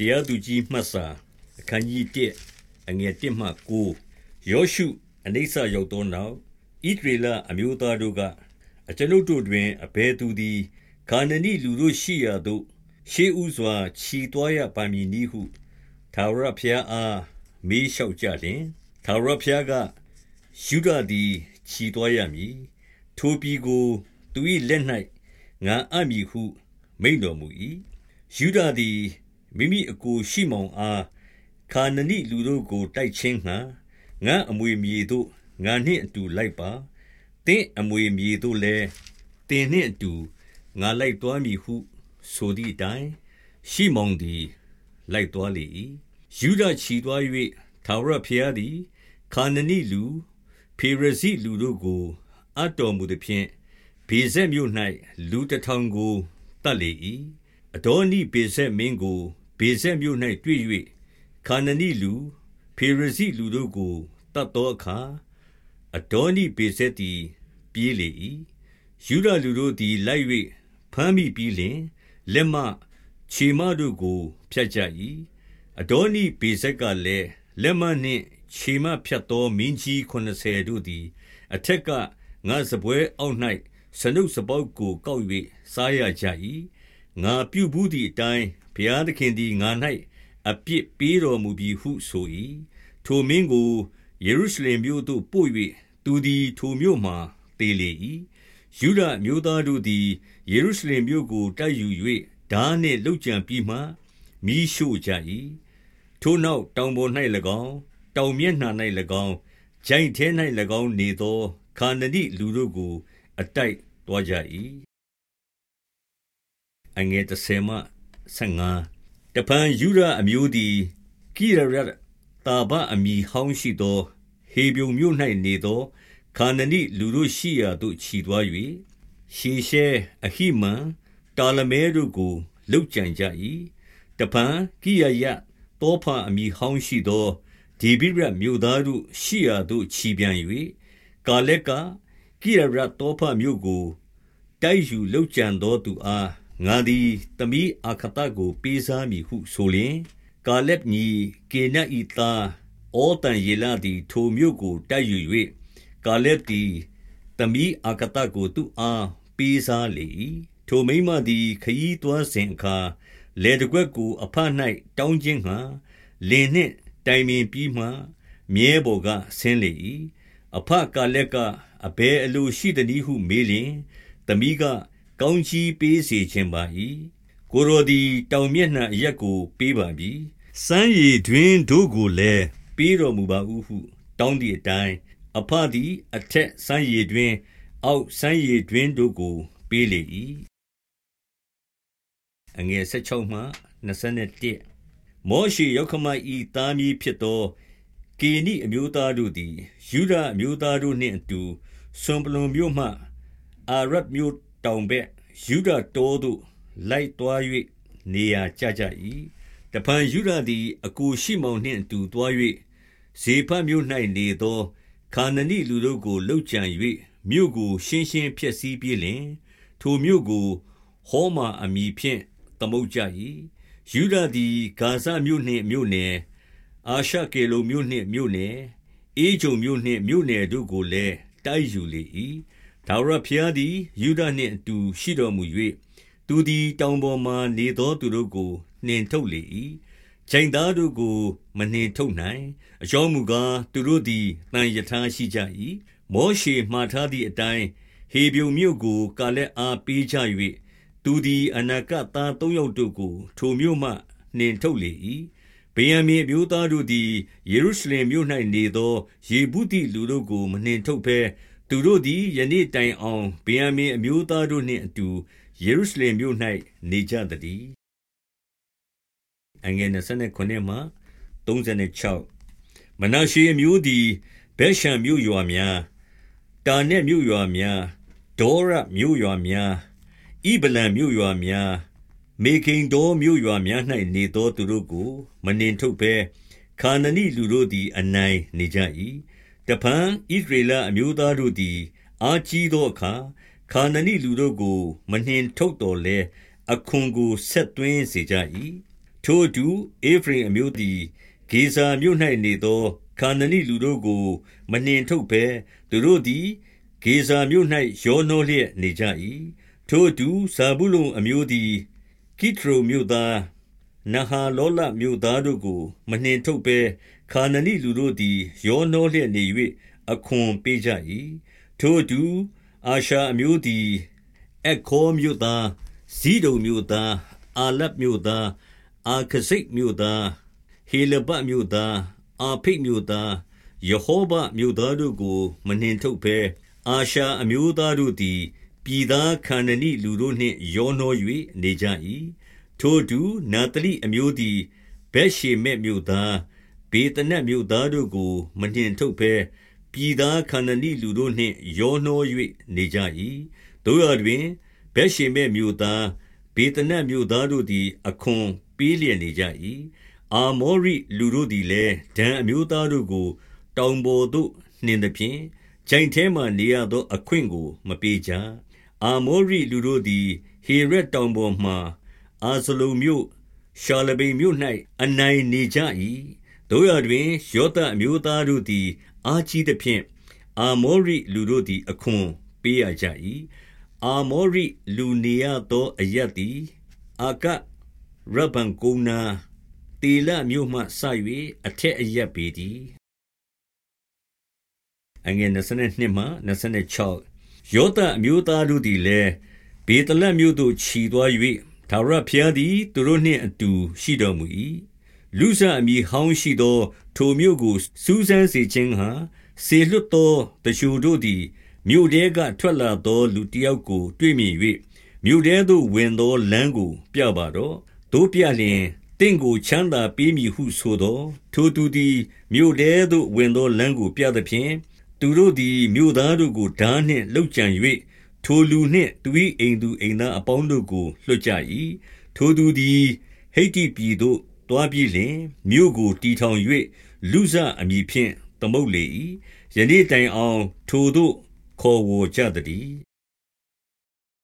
တရားသူကြီးမှတ်စာအခန်းကြီး1အငယ်1မှ9ယောရှုအနိစ္စရောက်သောနောက်ဣဒရေလအမျိုးသားတို့ကအကျွန်ုပ်တို့တွင်အဘယ်သူသည်ခါနနိလူတို့ရှိရာသို့ရှေးဥစွာခြီသွားရပါမည်နည်းဟုသာရဖျားအားမေးလျှောက်ကြလျင်သာရဖျားကယူဒသည်ခြီသွားရမည်ထိုပြည်ကိုသူ၏လက်၌ငါအပ်မည်ဟုမိန်တော်မူ၏ယူဒသည် မိမိအကိုရှိမောင်အားခါနနိလူတို့ကို တိုက်ချင်းငှာငါအမွေမြေတို့ငါနှင့်အတူလိုက်ပါတင်းအမွေမြေတို့လည်းတင်းနှင့်အတူငါလိုက်သွားမည်ဟုဆိုသည့်အတိုင်းရှိမောင်သည် လိုက်သွားလေ၏ယူဒချီသွား၍သာဝရဖျားသည်ခါနနိလူဖေရဇိလူတို့ကိုအတော်မူသည်ဖြင့်ဘေဇက်မြို့၌လူတထောင်ကိုတတ်လေ၏အဒေါနိဘေဇက်မင်းကို ဘေဇက်မြို့၌တွေ့၍ခါနနိလူဖေရဇိလူတို့ကိုတတ်သောအခါအဒေါနိဘေဇက်သည်ပြေးလေ၏ယူဒလူတို့သည်လိုက်၍ဖမ်းမိပြီးလျှင်လက်မခြေမတို့ကိုဖြတ်ကြ၏အဒေါနိဘေဇက်ကလည်းလက်မနှင့်ခြေမဖြတ်သောမင်းကြီး80တို့သည် အထက်ကငါစပွဲအောက်၌စနုပ်စပေါက်ကိုကောက်၍စားရကြ၏ ငါပြုဘူးသည့်အတိုင်းဘုရားသခင်သည်ငါ၌အပြစ်ပေးတော်မူပြီဟုဆို၏ထိုမင်းကိုယေရုရှလင်မြို့သို့ပို့၍သူသည်ထိုမြို့မှတည်လေ၏ယူဒမျိုးသားတို့သည်ယေရုရှလင်မြို့ကိုတိုက်ယူ၍ဓာနှင့်လှုပ်ကြံပြီးမှမိရှို့ကြ၏ထိုနောက်တောင်ပေါ်၌၎င်းတောင်မျက်နှာ၌၎င်းဂျိုင်ထဲ၌၎င်းနေသောခါနနိလူတို့ကို အတိုက်သွားကြ၏ အငယ်30မှ15တပန်ယူရအမျိုးသည်ကိရရတာဘအမီဟောင်းရှိသော ဟေဗျုံမြို့၌နေသောခါနနိလူတို့ရှိရာသို့ခြီသွား၍ရှေရှဲအဟိမန်တာလမဲတို့ကိုလှုပ်ကြံကြ၏တပန်ကိရယတောဖာအမီဟောင်းရှိသောဒေဗိရမြို့သားတို့ရှိရာသို့ခြီပြန်၍ကာလက်ကကိရရတောဖမြို့ကိုတိုက်ယူလှုပ်ကြံသောသူအား ငါသည်သမီးအာခတကို ပေးစားမည်ဟုဆိုလျင်ကာလက်ညီကေနဤသားအောတန်ယေလသည် ထိုမြို့ကိုတိုက်ယူ၍ကာလက်သည်သမီးအာခတကိုသူအားပေးစားလေ၏ထိုမိမသည်ခยีသွားစဉ်အခါလေတကွက်ကိုအဖ၌တောင်းခြင်းငှာလင်နှင့်တိုင်ပင်ပြီးမှမြဲပေါ်ကဆင်းလေ၏အဖကာလက်ကအဘဲအလိုရှိသည်နည်းဟုမေးလျင်သမီးက ကောင်းချီးပေးစေခြင်းပါ၏ကိုရိုဒီတောင်မျက်နှာအရက်ကို ပေးပါပြီစမ်းရည်တွင်တို့ကိုလည်းပေးတော်မူပါဟုဟု တောင်းသည့်အတိုင်းအဖသည်အထက်စမ်းရည်တွင် အောက်စမ်းရည်တွင်တို့ကို ပေးလေ၏အငယ်16မှ21မောရှေရောက်ခမဤသားမီးဖြစ်သောကေနိအမျိုးသားတို့သည်ယူဒအမျိုးသားတို့နှင့်အတူဆွန်ပလွန်မြို့မှအာရတ်မြို့ တောင်ဘက်ယူဒတောသို့လိုက်သွား၍နေရာကျကြ၏တပန်ယူဒသည်အကိုရှိမောင်နှင့်အတူသွား၍ဇေဖမြို့၌နေသောခါနနိလူတို့ကိုလှုပ်ကြံ၍မြို့ကိုရှင်းရှင်းဖျက်ဆီးပြီးလင်ထိုမြို့ကိုဟောမာအမိဖြင့်သမုတ်ကြ၏ယူဒသည်ဂါဇမြို့နှင့်မြို့နယ်အာရှကေလုမြို့နှင့်မြို့နယ်အေဂျုံမြို့နှင့်မြို့နယ်တို့ကိုလည်းတိုက်ယူလေ၏ ဒါဝရဖျားသည်ယူဒနှင့်အတူရှိတော်မူ၍သူသည်တောင်ပေါ်မှနေသောသူတို့ကိုနှင်ထုတ်လေ၏ချိန်သားတို့ကို မနှင်ထုတ်နိုင်အကြောင်းမူကားသူတို့သည်တန်ယထာရှိကြ၏မောရှေမှားထားသည့်အတိုင်းဟေဗျုံမြို့ကိုကာလက်အားပေးကြ၍သူသည်အနာကသားသုံးယောက်တို့ကို ထိုမြို့မှနှင်ထုတ်လေ၏ဗေယံမင်မျိုးသားတို့သည်ယေရုရှလင်မြို့၌နေသောယေဗုတိလူတို့ကိုမနှင်ထုတ်ဘဲ သူတို့သည်ယနေ့တိုင်အောင်ဗေယံမင်အမျိုးသားတို့နှင့်အတူယေရုရှလင်မြို့၌နေကြသည်အငယ်29မှ36မနာရှေအမျိုးသည်ဗက်ရှံမြို့ရွာများတာနက်မြို့ရွာများဒေါရမြို့ရွာများဣဗလံမြို့ရွာများမေခိန်တော်မြို့ရွာများ၌နေသောသူတို့ကို မနှင်ထုတ်ဘဲခါနနိလူတို့သည် အနိုင်နေကြ၏ တဖန်ဣသရေလအမျိုးသားတို့သည် အာကြီးသောအခါခါနနိလူတို့ကို မနှင်ထုတ်တော်လဲအခွန်ကိုဆက်သွင်းစေကြ၏ထိုအတူဧဖရိမ်အမျိုးသည်ဂေဇာမြို့၌နေသောခါနနိလူတို့ကို မနှင်ထုတ်ဘဲသူတို့သည်ဂေဇာမြို့၌ရောနှောလျက်နေကြ၏ထိုအတူဇာဘူးလုန်အမျိုးသည်ကိထရိုမြို့သားနဟာလောလမြို့သားတို့ကို မနှင်ထုတ်ဘဲ ခါနနိလူတို့သည် ရောနှောလျက်နေ၍အခွန်ပေးကြ၏ထိုအတူ အာရှာအမျိုးသည်အခေါ်မြို့သားဇီဒုံမြို့သား အာလတ်မြို့သား အာခစိတ်မြို့သား ဟေလဘမြို့သား အာဖိတ်မြို့သားယေဟောဘမြို့သားတို့ကို မနှင်ထုတ်ဘဲ အာရှာအမျိုးသားတို့သည် ပြည်သားခန္ဒနိလူတို့နှင့် ရောနှော၍နေကြ၏ထိုသူနာတလိအမျိုးသည်ဘက်ရှေမက်မြို့သား ဘေတနတ်မြို့သားတို့ကို မနှင်ထုတ်ဘဲပြည်သားခန္ဒနိလူတို့နှင့် ရောနှော၍နေကြ၏တို့ရတွင်ဗက်ရှေမက်မြို့သားဘေတနတ်မြို့သားတို့သည် အခွန်ပေးလျက်နေကြ၏အာမောရိလူတို့သည်လည်းဒံအမျိုးသားတို့ကို တောင်ပေါ်သို့နှင်သဖြင့်ဂျိုင်ထဲမှနေရသော အခွင့်ကို မပေးကြအာမောရိလူတို့သည် ဟေရက်တောင်ပေါ်မှအာဇလုန်မြို့ရှာလဗိန်မြို့၌အနိုင်နေကြ၏ တို့ရတွင် ယောသအမျိုးသားတို့သည် အာကြီးသဖြင့် အာမောရိလူတို့သည် အခွန်ပေးရကြ၏အာမောရိလူနေရသောအရပ်သည် အာကရဗံကုန်းနာတေလမြို့မှဆ၍အထက်အရပ်ပေတည်းအငယ်22မှ26ယောသအမျိုးသားတို့သည်လည်းဘေတလတ်မြို့သို့ခြီသွား၍သာရဖျားသည် သူတို့နှင့်အတူ ရှိတော်မူ၏ လူဆအမည်ဟောင်းရှိသော ထိုမြို့ကို စူးစမ်းစေခြင်းဟာစေလွတ်သောတချို့တို့သည် မြို့ထဲကထွက်လာသော လူတယောက်ကို တွေ့မြင်၍မြို့ထဲသို့ဝင်သောလမ်းကို ပြပါတော့။သို့ပြလျှင်သင့်ကို ချမ်းသာပေးမည်ဟုဆိုသော်၊ထိုသူသည် မြို့ထဲသို့ဝင်သောလမ်းကို ပြသဖြင့်၊သူတို့သည် မြို့သားတို့ကို ထားနှင့်လုပ်ကြံ၍ထိုလူနှင့် သူ၏အိမ်သူအိမ်သားအပေါင်းတို့ကို လွှတ်ကြ၏။ထိုသူသည် ဟိတ္တိပြည်သို့ သွားပြီးလျှင်၊မြို့ကိုတည်ထောင်၍လုဇအမည်ဖြင့် သမုတ်လေ၏။ယနေ့တိုင်အောင် ထိုသို့ခေါ်ဝေါ်ကြသတည်း